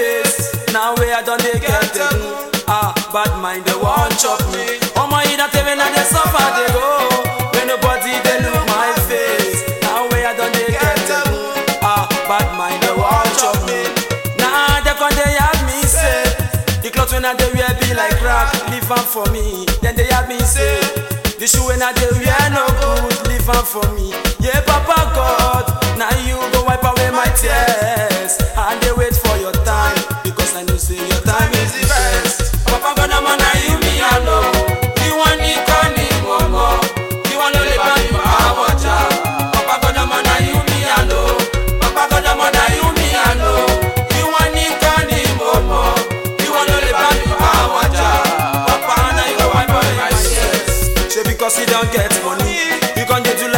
nobody they look my face. Now where I don't they get them. Ah, bad mind they want chop me. Oh my, that even I they suffer they go. When nobody they look my face. Now where I don't they get them. Ah, bad mind they want chop me. Nah, they can they have me say. The clothes when I they wear be like crack. Leave am for me. Then they have me say. The shoe when I they wear no good. Leave am for me. Yeah, Papa God.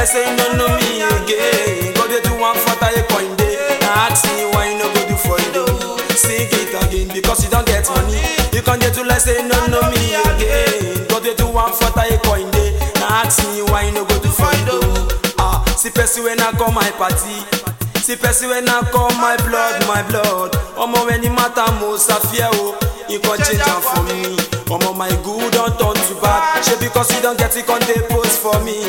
Can't to like say don't know me again. Go dey do one for tie point day. Now ask me why you no go do for you. Sing it again because you don't get money. You can't get to like say don't know me again. Go dey do one for tie point day. Now ask me why you no go do for you. Ah, see person when I come my party. See person when I come my blood, my blood. Omo when it matter most I fear oh, you can change am for me. Omo my good don't turn to bad. Shey because you don't get it, can dey post for me.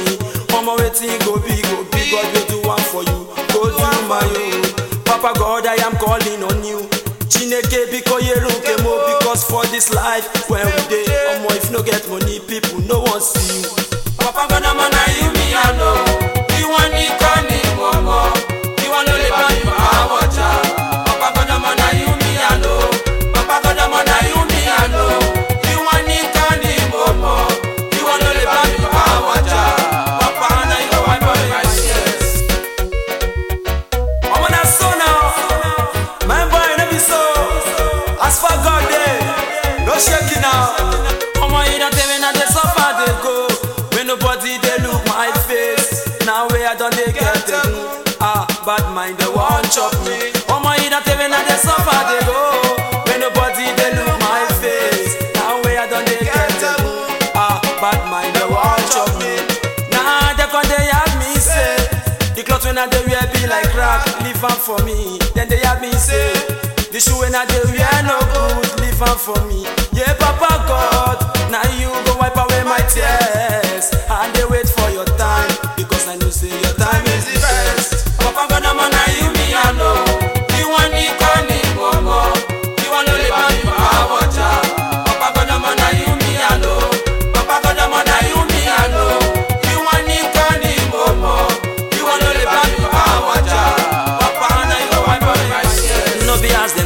Omo wetin go be go be, God will do one for you. Go do my own. Papa God, I am calling on you. Chineke biko yeruke mo because for this life when we dey omo if no get money people no wan see you. Bad mind they want chop me. I'm on you, that when I dey suffer, they go. When nobody they look my face. Now where I don't they get them. Ah, bad mind they want chop me. Nah, they can they have me say. The clothes when I dey wear be like crack, leave am for me. Then they have me say, the shoe when I dey wear no good, leave am for me. Yeah, Papa God, now you go wipe away my tears.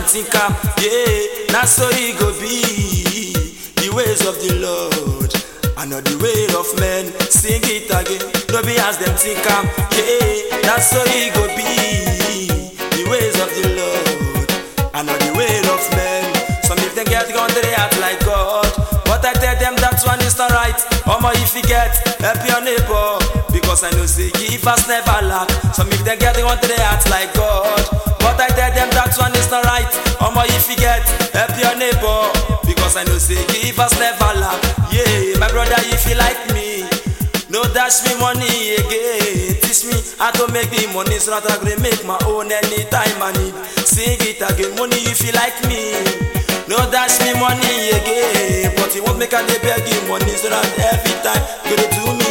No be as them think am, yeah. Na so e go be. The ways of the Lord, and not the way of men. Sing it again. No be as them think am, yeah. Na so e go be. The ways of the Lord, and not the way of men. Some if them get gone, they act like God. But I tell them that one is not right. Omo, if you get, help your neighbor. Because I know say give us never lack. Some if they get gone, they act like God. That one is not right. Omo, if you get, help your neighbor. Because I know say give us never lack. Yeah, my brother, if you like me. No dash me money again. Teach me how to make the money so that I can make my own anytime I need. Sing it again, money if you like me. No dash me money again, but you won't make a day beg you money so that every time you do me,